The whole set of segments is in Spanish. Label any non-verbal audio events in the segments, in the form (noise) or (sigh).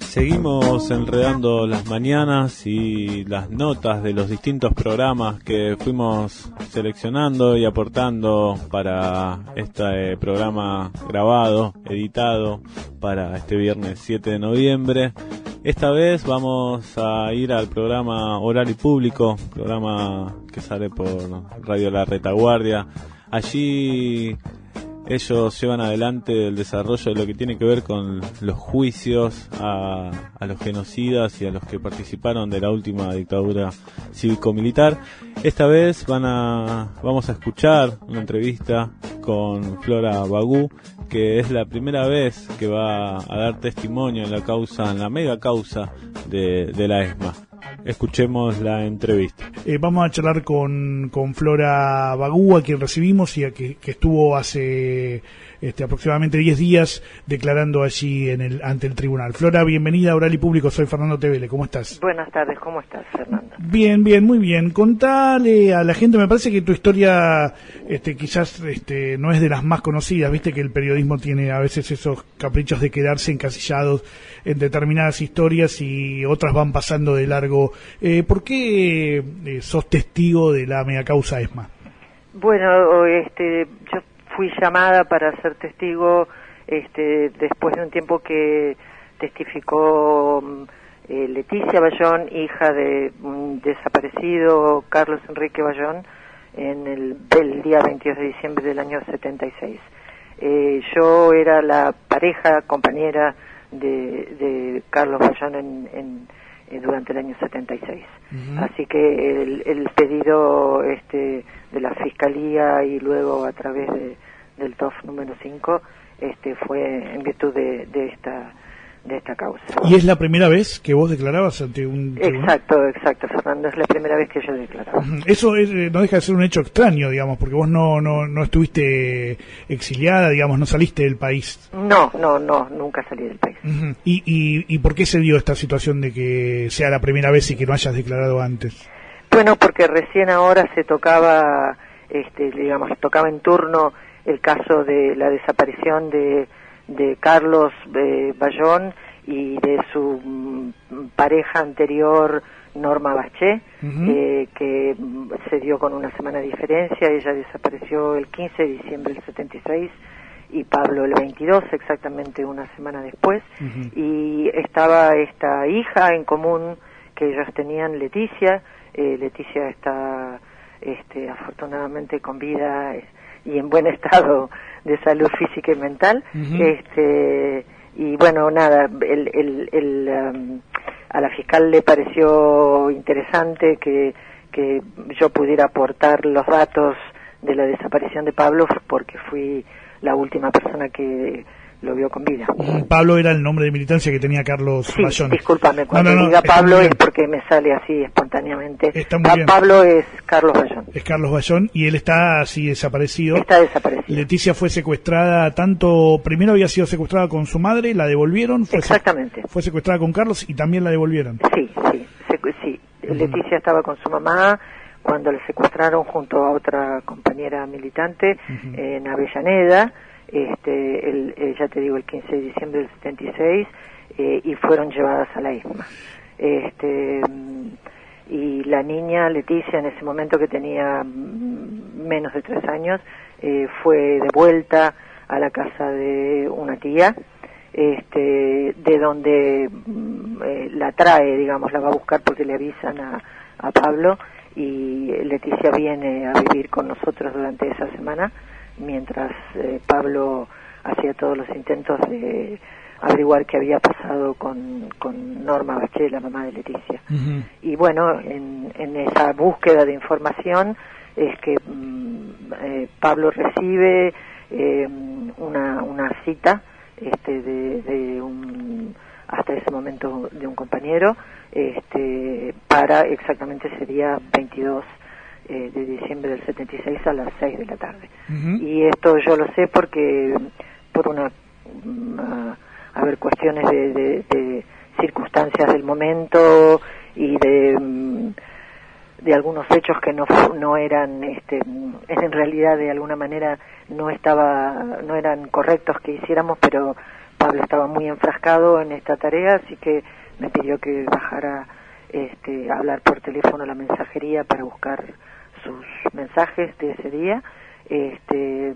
Seguimos enredando las mañanas y las notas de los distintos programas que fuimos seleccionando y aportando para este programa grabado, editado para este viernes 7 de noviembre. Esta vez vamos a ir al programa Oral y Público, programa que sale por Radio La Retaguardia. Allí ellos llevan adelante el desarrollo de lo que tiene que ver con los juicios a, los genocidas y a los que participaron de la última dictadura cívico-militar. Esta vez van a, vamos a escuchar una entrevista con Flora Bagú, que es la primera vez que va a dar testimonio en la causa, en la mega causa de, de la ESMA. Escuchemos la entrevista. Eh, vamos a charlar con, con Flora Bagú, a quien recibimos y a que, que estuvo hace este, aproximadamente 10 días declarando allí en el, ante el tribunal. Flora, bienvenida a Oral y Público, soy Fernando Tevele, ¿cómo estás? Buenas tardes, ¿cómo estás, Fernando? Bien, bien, muy bien. Contale a la gente, me parece que tu historia este, quizás este, no es de las más conocidas, viste que el periodismo tiene a veces esos caprichos de quedarse encasillados en determinadas historias y otras van pasando de largo. Eh, ¿Por qué eh, sos testigo de la mega causa ESMA? Bueno, este, yo fui llamada para ser testigo este, después de un tiempo que testificó mm, eh, Leticia Bayón, hija de un desaparecido Carlos Enrique Bayón, en el, día 22 de diciembre del año 76. Eh, yo era la pareja, compañera de, Carlos Bayón en, eh, durante el año 76. Así que el, el pedido este, de la Fiscalía y luego a través de, del TOF número 5 este, fue en virtud de, de esta de esta causa. ¿Y es la primera vez que vos declarabas ante un Exacto, exacto, Fernando, es la primera vez que yo declaraba. Eso eh, no deja de ser un hecho extraño, digamos, porque vos no, no, no estuviste exiliada, digamos, no saliste del país. No, no, no, nunca salí del país. ¿Y, y, ¿Y por qué se dio esta situación de que sea la primera vez y que no hayas declarado antes? Bueno, porque recién ahora se tocaba, este, digamos, tocaba en turno el caso de la desaparición de, de Carlos eh, Bayón y de su mm, pareja anterior, Norma Baché, eh, que mm, se dio con una semana de diferencia. Ella desapareció el 15 de diciembre del 76 y Pablo el 22, exactamente una semana después. Y estaba esta hija en común que ellos tenían, Leticia. Eh, Leticia está este, afortunadamente con vida y en buen (laughs) estado de salud física y mental. este, y bueno, nada, el, el, el um, a la fiscal le pareció interesante que, que yo pudiera aportar los datos de la desaparición de Pablo porque fui la última persona que lo vio con vida. Mm, Pablo era el nombre de militancia que tenía Carlos sí, Discúlpame, cuando diga Pablo es porque me sale así espontáneamente. Pablo es Carlos Bayón. Es Carlos Bayón y él está así desaparecido. Está desaparecido. Leticia fue secuestrada tanto, primero había sido secuestrada con su madre, la devolvieron. Fue Exactamente. fue secuestrada con Carlos y también la devolvieron. Sí, sí, sí. Leticia estaba con su mamá cuando la secuestraron junto a otra compañera militante en Avellaneda este, el, ya te digo, el 15 de diciembre del 76, eh, y fueron llevadas a la isma. Este, y la niña Leticia, en ese momento que tenía menos de tres años, eh, fue devuelta a la casa de una tía, este, de donde mm, eh, la trae, digamos, la va a buscar porque le avisan a, a Pablo y Leticia viene a vivir con nosotros durante esa semana mientras eh, Pablo hacía todos los intentos de averiguar qué había pasado con, con Norma Bache, la mamá de Leticia. Y bueno, en, en, esa búsqueda de información es que mm, eh, Pablo recibe eh, una, una cita este, de, de un, hasta ese momento de un compañero este, para exactamente sería 22 eh, de diciembre del 76 a las 6 de la tarde. Y esto yo lo sé porque por una, mm, a, ver, cuestiones de, circunstancias del momento y de, mm, de algunos hechos que no no eran este en realidad de alguna manera no estaba no eran correctos que hiciéramos pero Pablo estaba muy enfrascado en esta tarea así que me pidió que bajara este hablar por teléfono a la mensajería para buscar sus mensajes de ese día. Este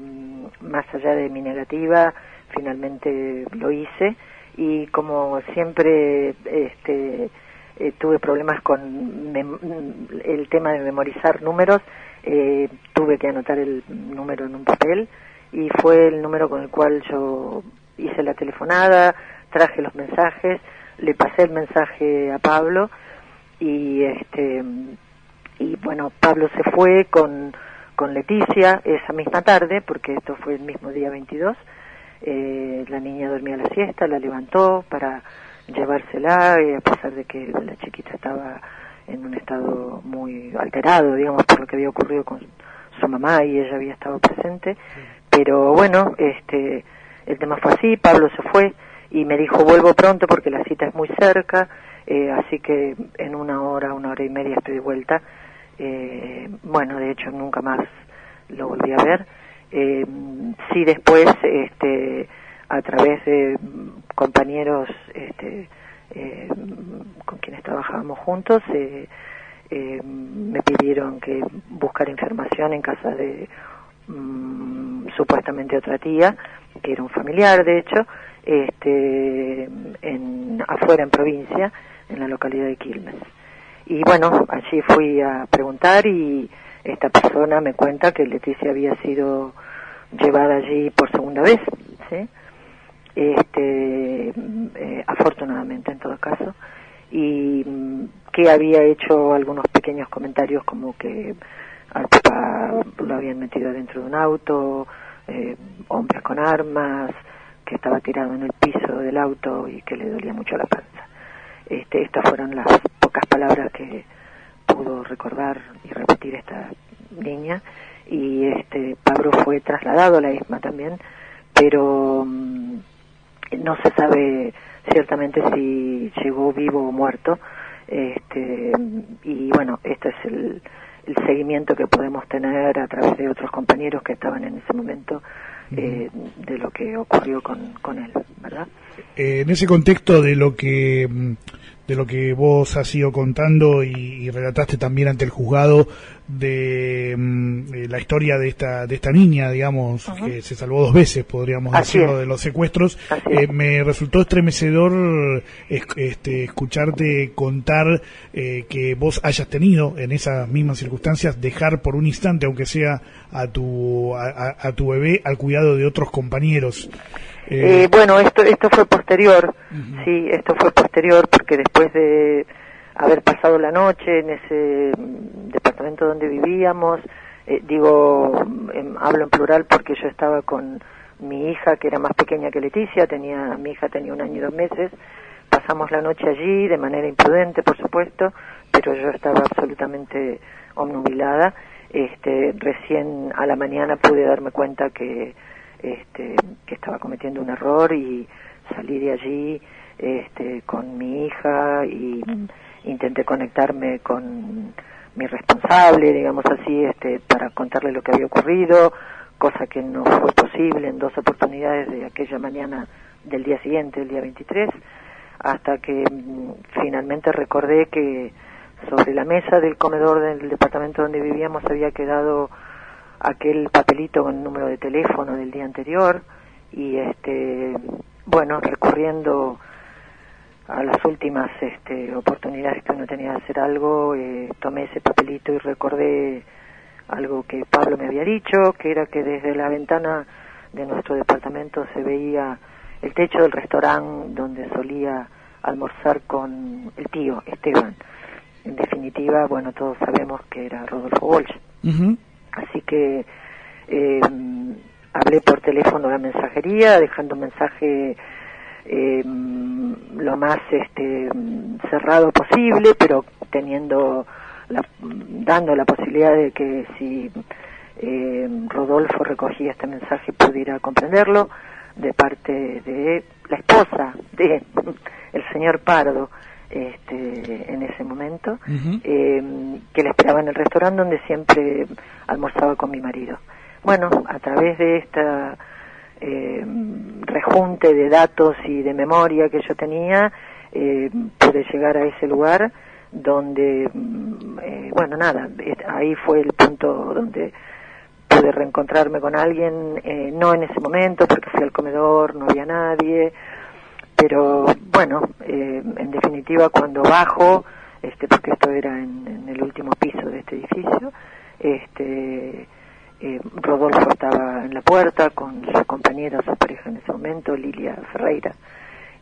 más allá de mi negativa finalmente lo hice. Y como siempre este eh, tuve problemas con el tema de memorizar números, eh, tuve que anotar el número en un papel y fue el número con el cual yo hice la telefonada, traje los mensajes, le pasé el mensaje a Pablo y este y bueno, Pablo se fue con con Leticia esa misma tarde, porque esto fue el mismo día 22. Eh, la niña dormía la siesta, la levantó para llevársela, y a pesar de que la chiquita estaba en un estado muy alterado, digamos, por lo que había ocurrido con su mamá y ella había estado presente. Pero bueno, este, el tema fue así, Pablo se fue y me dijo vuelvo pronto porque la cita es muy cerca, eh, así que en una hora, una hora y media estoy de vuelta. Eh, bueno, de hecho nunca más lo volví a ver. Eh, sí después, este, a través de compañeros este, eh, con quienes trabajábamos juntos, eh, eh, me pidieron que buscara información en casa de mm, supuestamente otra tía, que era un familiar de hecho, este, en, afuera en provincia, en la localidad de Quilmes. Y bueno, allí fui a preguntar y esta persona me cuenta que Leticia había sido llevada allí por segunda vez, ¿sí? este, eh, afortunadamente en todo caso, y mm, que había hecho algunos pequeños comentarios como que al papá lo habían metido dentro de un auto, eh, hombres con armas, que estaba tirado en el piso del auto y que le dolía mucho la panza. Este, estas fueron las pocas palabras que pudo recordar y repetir esta niña y este Pablo fue trasladado a la isma también, pero mm, no se sabe ciertamente si llegó vivo o muerto. Este, y bueno, este es el, seguimiento que podemos tener a través de otros compañeros que estaban en ese momento eh, de lo que ocurrió con, con él, ¿verdad? Eh, en ese contexto de lo que mm, de lo que vos has ido contando y, relataste también ante el juzgado de, mm, la historia de esta de esta niña, digamos, que se salvó dos veces, podríamos decirlo, de los secuestros. Eh, me resultó estremecedor este, escucharte contar eh, que vos hayas tenido en esas mismas circunstancias dejar por un instante, aunque sea a tu a tu bebé, al cuidado de otros compañeros. Eh, eh, bueno, esto esto fue posterior, sí, esto fue posterior porque después de haber pasado la noche en ese departamento donde vivíamos, eh, digo, em, hablo en plural porque yo estaba con mi hija que era más pequeña que Leticia, tenía mi hija tenía un año y dos meses, pasamos la noche allí de manera imprudente, por supuesto, pero yo estaba absolutamente omnubilada. Este, recién a la mañana pude darme cuenta que este, que estaba cometiendo un error y salí de allí este, con mi hija y intenté conectarme con mi responsable, digamos así, este, para contarle lo que había ocurrido, cosa que no fue posible en dos oportunidades de aquella mañana del día siguiente, el día 23, hasta que mm, finalmente recordé que sobre la mesa del comedor del departamento donde vivíamos había quedado aquel papelito con el número de teléfono del día anterior y este bueno recurriendo a las últimas este, oportunidades que uno tenía de hacer algo eh, tomé ese papelito y recordé algo que Pablo me había dicho que era que desde la ventana de nuestro departamento se veía el techo del restaurante donde solía almorzar con el tío Esteban. En definitiva bueno todos sabemos que era Rodolfo Walsh que eh, hablé por teléfono a la mensajería, dejando un mensaje eh, lo más este, cerrado posible, pero teniendo la, dando la posibilidad de que si eh, Rodolfo recogía este mensaje pudiera comprenderlo de parte de la esposa de (laughs) el señor Pardo este, en ese momento, eh, que le esperaba en el restaurante donde siempre almorzaba con mi marido. Bueno, a través de esta eh, rejunte de datos y de memoria que yo tenía, eh, pude llegar a ese lugar donde, mm, eh, bueno, nada, ahí fue el punto donde pude reencontrarme con alguien, eh, no en ese momento porque fui al comedor, no había nadie, pero bueno, eh, en definitiva cuando bajo, este, porque esto era en, el último piso de este edificio, este, eh, Rodolfo estaba en la puerta con su compañera, su pareja en ese momento, Lilia Ferreira,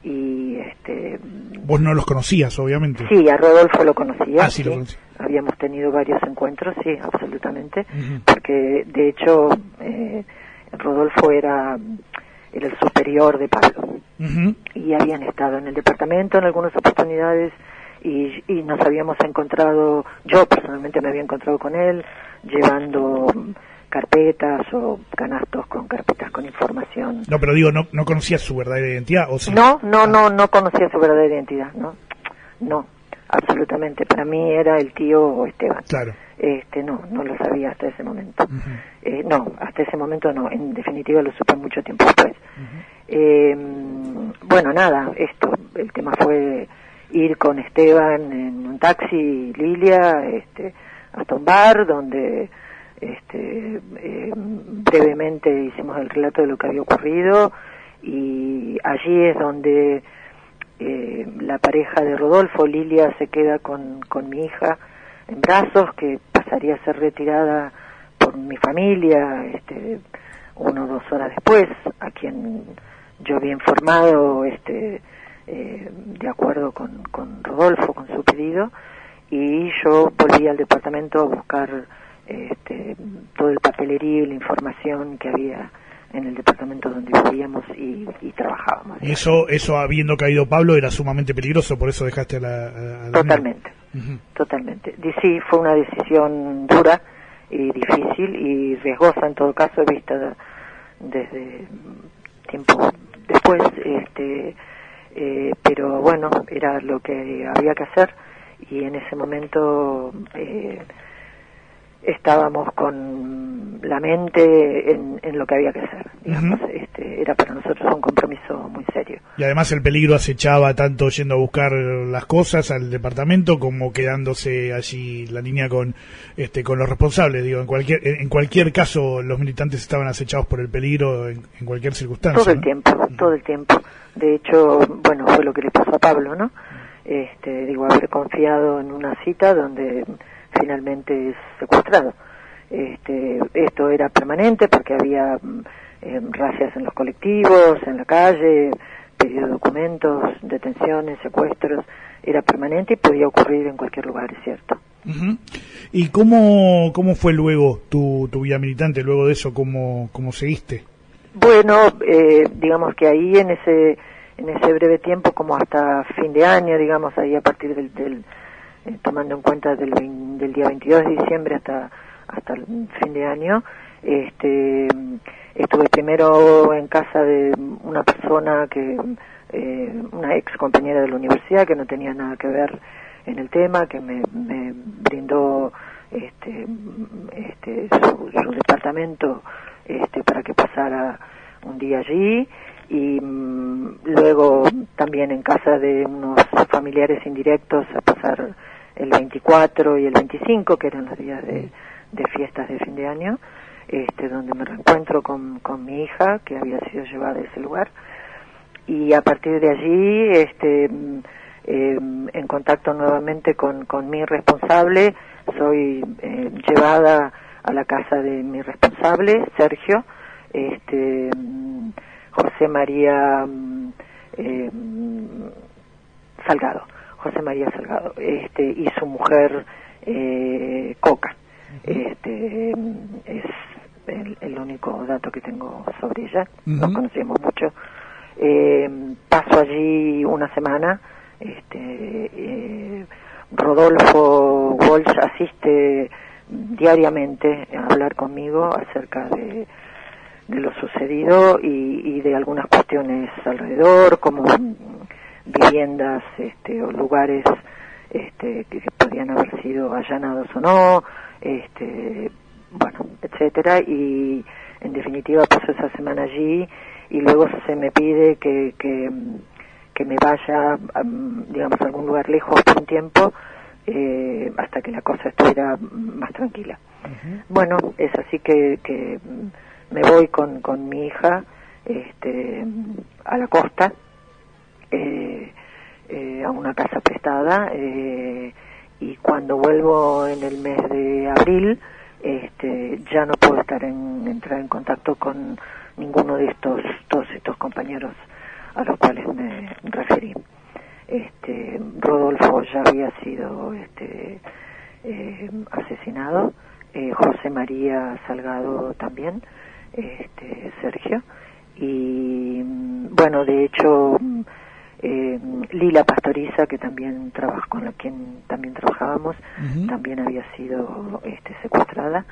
y este vos no los conocías obviamente. Sí a Rodolfo lo conocía ah, sí, lo habíamos tenido varios encuentros sí absolutamente. Porque de hecho eh, Rodolfo era, era el superior de Pablo y habían estado en el departamento en algunas oportunidades y, y nos habíamos encontrado yo personalmente me había encontrado con él llevando carpetas o canastos con carpetas con información. No, pero digo, ¿no, no conocía su verdadera identidad? ¿o sí? No, no, ah. no, no conocía su verdadera identidad, no, no, absolutamente. Para mí era el tío Esteban. Claro. Este, no, no lo sabía hasta ese momento. eh, no, hasta ese momento no, en definitiva lo supe mucho tiempo después. eh, bueno, nada, esto, el tema fue ir con Esteban en un taxi, Lilia, este, hasta un bar donde este, eh, brevemente hicimos el relato de lo que había ocurrido y allí es donde eh, la pareja de Rodolfo, Lilia, se queda con, con mi hija en brazos, que pasaría a ser retirada por mi familia este, una o dos horas después, a quien yo había informado este, eh, de acuerdo con, con Rodolfo, con su pedido, y yo volví al departamento a buscar este, todo el papelerío y la información que había en el departamento donde vivíamos y, trabajábamos. Y eso, eso habiendo caído Pablo era sumamente peligroso, por eso dejaste a la... totalmente, totalmente. Sí, fue una decisión dura y difícil y riesgosa en todo caso, vista desde tiempo después, este, eh, pero bueno, era lo que había que hacer y en ese momento... Eh, estábamos con la mente en, lo que había que hacer. este, era para nosotros un compromiso muy serio. Y además el peligro acechaba tanto yendo a buscar las cosas al departamento como quedándose allí la línea con este con los responsables. Digo, en cualquier en cualquier caso los militantes estaban acechados por el peligro en, cualquier circunstancia. Todo el tiempo, todo el tiempo. De hecho, bueno, fue lo que le pasó a Pablo, ¿no? Este, digo, haber confiado en una cita donde finalmente es secuestrado. Este, esto era permanente porque había mm, eh, en los colectivos, en la calle, pedido documentos, detenciones, secuestros, era permanente y podía ocurrir en cualquier lugar, es cierto. ¿Y cómo, cómo fue luego tu, tu vida militante, luego de eso, cómo, cómo seguiste? Bueno, eh, digamos que ahí en ese, en ese breve tiempo, como hasta fin de año, digamos, ahí a partir del, del tomando en cuenta del, del día 22 de diciembre hasta hasta el fin de año este estuve primero en casa de una persona que eh, una ex compañera de la universidad que no tenía nada que ver en el tema que me, me brindó este, este su, departamento este para que pasara un día allí. Y mm, luego también en casa de unos familiares indirectos a pasar el 24 y el 25, que eran los días de, fiestas de fin de año, este, donde me reencuentro con, con mi hija, que había sido llevada a ese lugar, y a partir de allí, este, eh, en contacto nuevamente con, con mi responsable, soy eh, llevada a la casa de mi responsable, Sergio, este, José María eh, Salgado. José María Salgado, este, y su mujer eh, Coca. Este, es el, único dato que tengo sobre ella, nos conocemos mucho. Eh, paso allí una semana, este, eh, Rodolfo Walsh asiste diariamente a hablar conmigo acerca de, de lo sucedido y, y, de algunas cuestiones alrededor, como viviendas este, o lugares este, que, podían haber sido allanados o no, este, bueno, etcétera, y en definitiva paso esa semana allí y luego se me pide que, que, que me vaya, digamos, a algún lugar lejos por un tiempo eh, hasta que la cosa estuviera más tranquila. Bueno, es así que, que me voy con, con mi hija este, a la costa, eh, eh, a una casa prestada, eh, y cuando vuelvo en el mes de abril, este, ya no puedo estar en, entrar en contacto con ninguno de estos, todos estos compañeros a los cuales me referí. Este, Rodolfo ya había sido este, eh, asesinado, eh, José María Salgado también, este, Sergio, y bueno, de hecho, eh, Lila Pastoriza, que también trabaja con la quien también trabajábamos, también había sido este, secuestrada,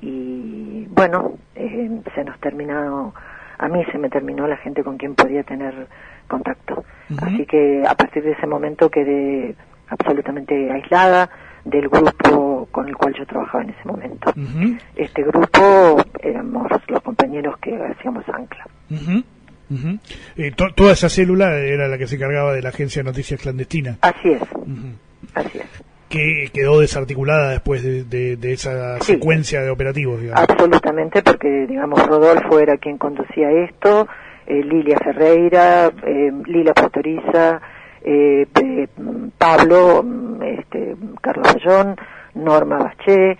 y bueno, se nos terminó, a mí se me terminó la gente con quien podía tener contacto. Así que a partir de ese momento quedé absolutamente aislada del grupo con el cual yo trabajaba en ese momento. Este grupo éramos los compañeros que hacíamos ancla. Eh, toda esa célula era la que se encargaba de la agencia de noticias clandestina. Así es. Así es. Que quedó desarticulada después de, esa secuencia de operativos. Absolutamente, porque digamos Rodolfo era quien conducía esto, eh, Lilia Ferreira, eh, Lila Pastoriza, eh, Pablo, este, Carlos Ayón, Norma Baché,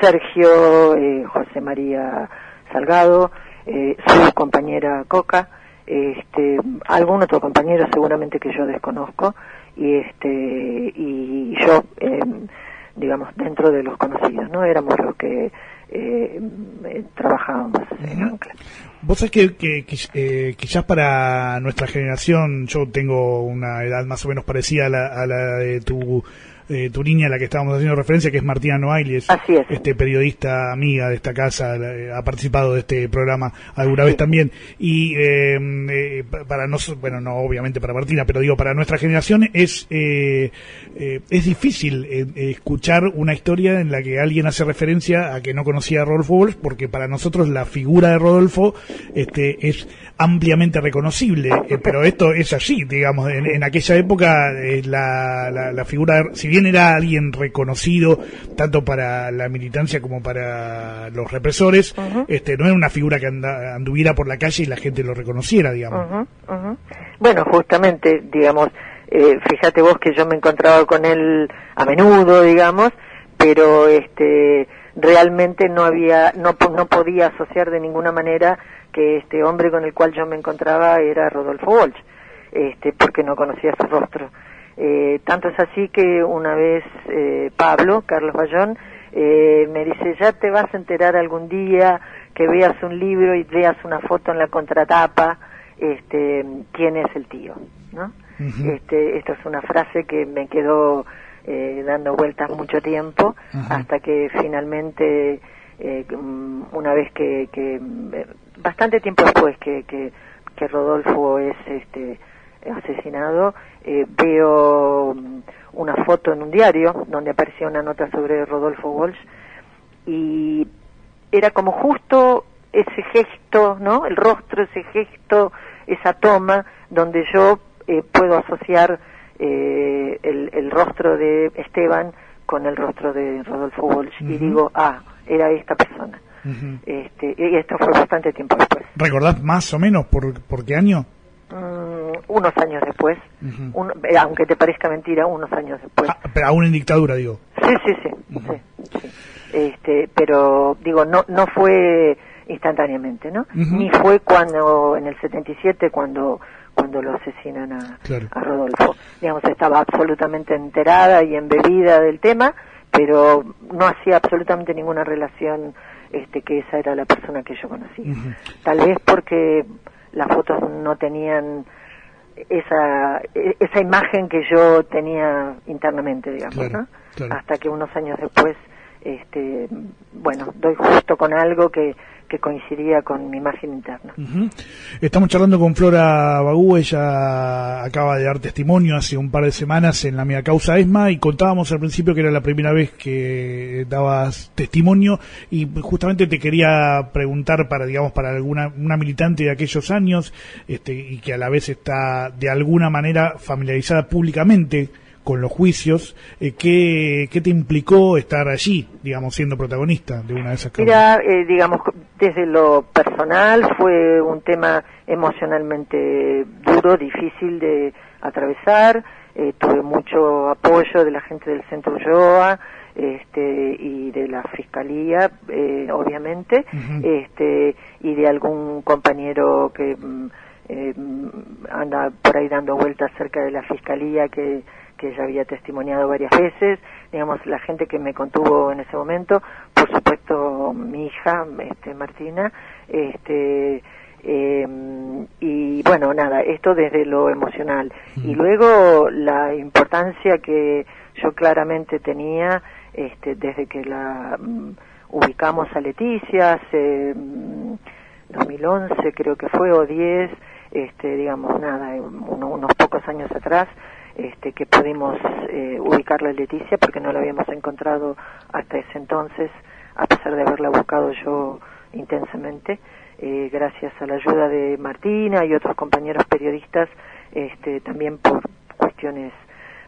Sergio, José María Salgado, su compañera Coca, este, algún otro compañero seguramente que yo desconozco y este y yo digamos dentro de los conocidos no éramos los que trabajábamos en Ancla. Vos sabés que, que, eh, quizás para nuestra generación, yo tengo una edad más o menos parecida a la, a la de tu eh, tu niña a la que estábamos haciendo referencia, que es Martina Noailles, es. este periodista amiga de esta casa, ha participado de este programa alguna vez también. Y em, eh, para nosotros, bueno, no obviamente para Martina, pero digo, para nuestra generación es, eh, es difícil escuchar una historia en la que alguien hace referencia a que no conocía a Rodolfo Walsh, porque para nosotros la figura de Rodolfo este, es ampliamente reconocible, pero esto es así, digamos, en, aquella época la, la, la figura, si bien era alguien reconocido tanto para la militancia como para los represores, este no era una figura que anduviera por la calle y la gente lo reconociera, digamos. Bueno, justamente, digamos, eh, fíjate vos que yo me encontraba con él a menudo, digamos, pero este realmente no había no no podía asociar de ninguna manera que este hombre con el cual yo me encontraba era Rodolfo Walsh, este porque no conocía su rostro. Eh, tanto es así que una vez eh, Pablo, Carlos Bayón, eh, me dice, ya te vas a enterar algún día que veas un libro y veas una foto en la contratapa, este, quién es el tío, ¿no? este, esto es una frase que me quedó dando vueltas mucho tiempo hasta que finalmente mm, una vez que, que bastante tiempo después que, que, que Rodolfo es este asesinado, eh, veo mm, una foto en un diario donde aparecía una nota sobre Rodolfo Walsh y era como justo ese gesto, ¿no? El rostro, ese gesto, esa toma donde yo eh, puedo asociar eh, el, rostro de Esteban con el rostro de Rodolfo Walsh y digo, ah, era esta persona. este, y esto fue bastante tiempo después. ¿Recordás más o menos por, por qué año? Mm, unos años después, eh, aunque te parezca mentira, unos años después. Ah, pero aún en dictadura, digo. Sí, sí, sí, Este, pero digo, no, no fue instantáneamente, ¿no? Ni fue cuando, en el 77, cuando cuando lo asesinan a, a Rodolfo. Digamos, estaba absolutamente enterada y embebida del tema, pero no hacía absolutamente ninguna relación este, que esa era la persona que yo conocía. Tal vez porque las fotos no tenían esa esa imagen que yo tenía internamente digamos ¿no? hasta que unos años después este, bueno, doy justo con algo que, coincidía con mi imagen interna. Estamos charlando con Flora Bagú, ella acaba de dar testimonio hace un par de semanas en la Mega Causa ESMA y contábamos al principio que era la primera vez que dabas testimonio y justamente te quería preguntar para, digamos, para alguna una militante de aquellos años este, y que a la vez está de alguna manera familiarizada públicamente con los juicios, eh, ¿qué, ¿qué, te implicó estar allí, digamos, siendo protagonista de una de esas? Mira, eh, digamos, desde lo personal fue un tema emocionalmente duro, difícil de atravesar, eh, tuve mucho apoyo de la gente del Centro Ulloa, este, y de la fiscalía, eh, obviamente, este, y de algún compañero que mm, eh, anda por ahí dando vueltas cerca de la fiscalía que que ya había testimoniado varias veces, digamos, la gente que me contuvo en ese momento, por supuesto mi hija, este, Martina, este, eh, y bueno, nada, esto desde lo emocional. Y luego la importancia que yo claramente tenía este, desde que la mm, ubicamos a Leticia hace 2011 mm, creo que fue o 10, este, digamos, nada, unos pocos años atrás, este, que pudimos eh, ubicarla a Leticia porque no la habíamos encontrado hasta ese entonces, a pesar de haberla buscado yo intensamente. Eh, gracias a la ayuda de Martina y otros compañeros periodistas, este, también por cuestiones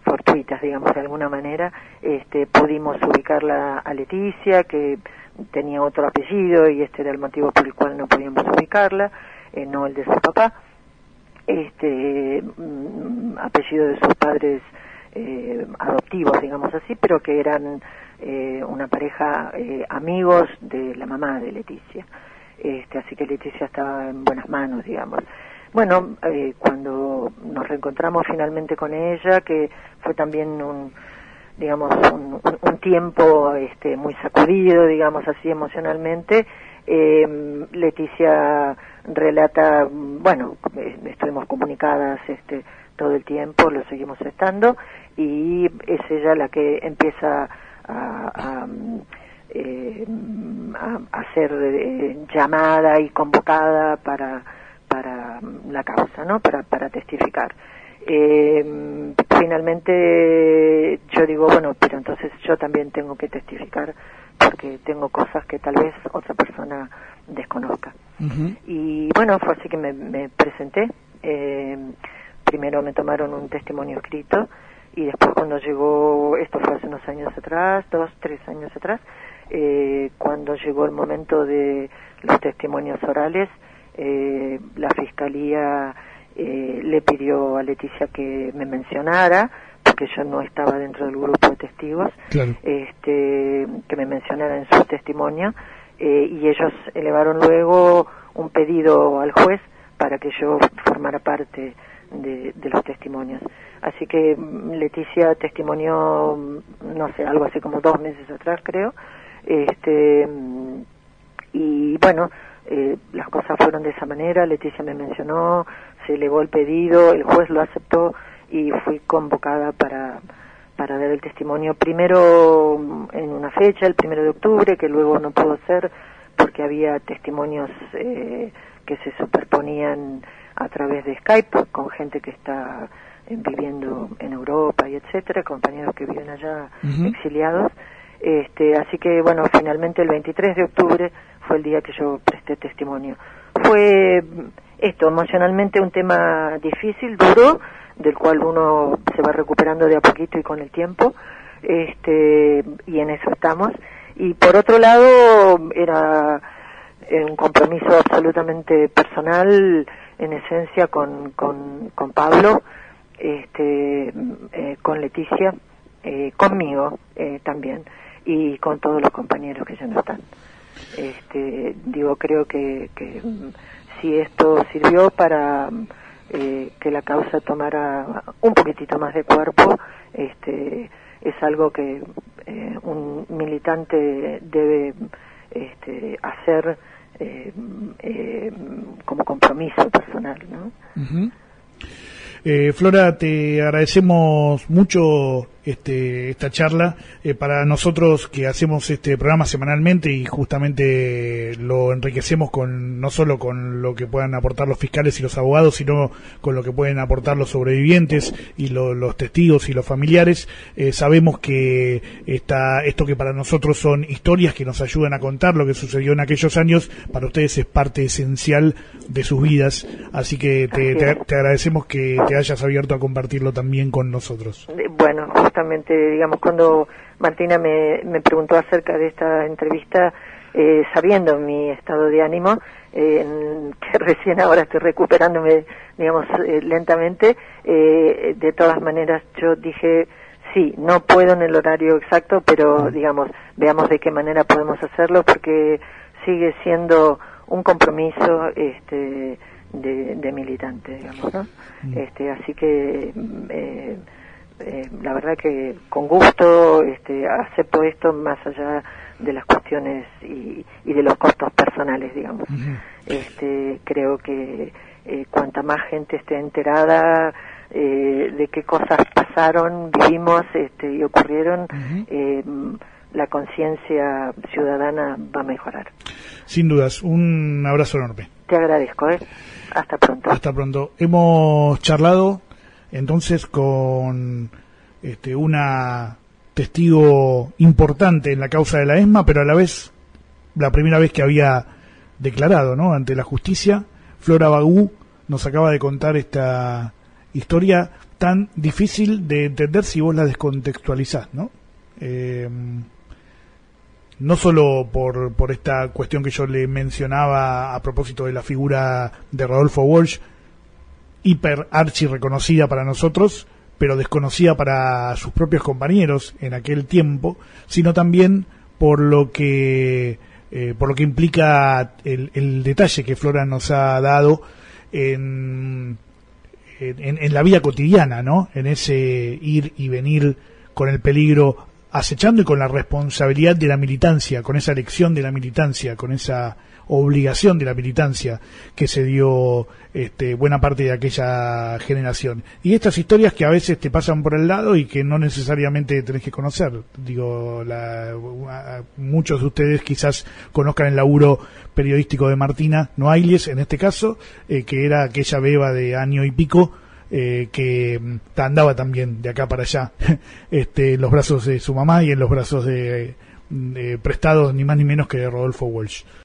fortuitas, digamos, de alguna manera, este, pudimos ubicarla a Leticia, que tenía otro apellido y este era el motivo por el cual no podíamos ubicarla, eh, no el de su papá este mm, apellido de sus padres eh, adoptivos, digamos así, pero que eran eh, una pareja eh, amigos de la mamá de Leticia. Este, así que Leticia estaba en buenas manos, digamos. Bueno, eh, cuando nos reencontramos finalmente con ella, que fue también un, digamos, un, tiempo este, muy sacudido, digamos así emocionalmente, Leticia relata, bueno, estuvimos comunicadas este, todo el tiempo, lo seguimos estando, y es ella la que empieza a, a, eh, ser eh, llamada y convocada para, para la causa, ¿no? Para, para testificar. Eh, finalmente yo digo, bueno, pero entonces yo también tengo que testificar porque tengo cosas que tal vez otra persona desconozca. Y bueno, fue así que me, presenté. Eh, primero me tomaron un testimonio escrito y después cuando llegó, esto fue hace unos años atrás, dos, tres años atrás, eh, cuando llegó el momento de los testimonios orales, eh, la fiscalía le pidió a Leticia que me mencionara porque yo no estaba dentro del grupo de testigos, este, que me mencionara en su testimonio eh, y ellos elevaron luego un pedido al juez para que yo formara parte de, los testimonios. Así que mm, Leticia testimonió, mm, no sé, algo así como dos meses atrás creo, este, mm, y bueno, eh, las cosas fueron de esa manera, Leticia me mencionó, se elevó el pedido, el juez lo aceptó y fui convocada para para dar el testimonio primero en una fecha, el primero de octubre, que luego no pudo ser porque había testimonios eh, que se superponían a través de Skype con gente que está eh, viviendo en Europa y etcétera, compañeros que viven allá exiliados. Este, así que bueno, finalmente el 23 de octubre fue el día que yo presté testimonio. Fue esto, emocionalmente un tema difícil, duro, del cual uno se va recuperando de a poquito y con el tiempo, este, y en eso estamos. Y por otro lado, era eh, un compromiso absolutamente personal, en esencia, con, con, con Pablo, este, eh, con Leticia, eh, conmigo también, y con todos los compañeros que ya no están. Este, digo, creo que, que si esto sirvió para eh, que la causa tomara un poquitito más de cuerpo, este, es algo que eh, un militante debe este, hacer eh, como compromiso personal. ¿no? Flora, te agradecemos mucho este, esta charla. Eh, para nosotros que hacemos este programa semanalmente y justamente lo enriquecemos con no solo con lo que puedan aportar los fiscales y los abogados, sino con lo que pueden aportar los sobrevivientes y los testigos y los familiares, eh, sabemos que esta, esto que para nosotros son historias que nos ayudan a contar lo que sucedió en aquellos años, para ustedes es parte esencial de sus vidas. Así que te, te agradecemos que te hayas abierto a compartirlo también con nosotros. Bueno, justamente, digamos, cuando Martina me, me preguntó acerca de esta entrevista, eh, sabiendo mi estado de ánimo, eh, que (laughs) recién ahora estoy recuperándome, digamos, eh, lentamente, de todas maneras yo dije, sí, no puedo en el horario exacto, pero digamos, veamos de qué manera podemos hacerlo, porque sigue siendo un compromiso, este, de, de militante, digamos, ¿no? Mm. Este, así que eh, eh, la verdad que con gusto este, acepto esto más allá de las cuestiones y, y de los costos personales, digamos. este, creo que eh, cuanta más gente esté enterada eh, de qué cosas pasaron, vivimos este, y ocurrieron, eh, la conciencia ciudadana va a mejorar. Sin dudas, un abrazo enorme. Te agradezco, ¿eh? Hasta pronto. Hasta pronto. Hemos charlado entonces con este, una testigo importante en la causa de la ESMA, pero a la vez la primera vez que había declarado ¿no? ante la justicia. Flora Bagú nos acaba de contar esta historia tan difícil de entender si vos la descontextualizás, ¿no? Eh, no solo por, por esta cuestión que yo le mencionaba a propósito de la figura de Rodolfo Walsh, hiper archi reconocida para nosotros, pero desconocida para sus propios compañeros en aquel tiempo, sino también por lo que eh, por lo que implica el, el, detalle que Flora nos ha dado en, en, en, la vida cotidiana, ¿no? En ese ir y venir con el peligro acechando y con la responsabilidad de la militancia, con esa elección de la militancia, con esa obligación de la militancia que se dio este, buena parte de aquella generación. Y estas historias que a veces te pasan por el lado y que no necesariamente tenés que conocer. Digo, la, muchos de ustedes quizás conozcan el laburo periodístico de Martina Noailles, en este caso, eh, que era aquella beba de año y pico, eh, que mm, andaba también de acá para allá, (laughs) este, en los brazos de su mamá y en los brazos de, de prestados ni más ni menos que de Rodolfo Walsh.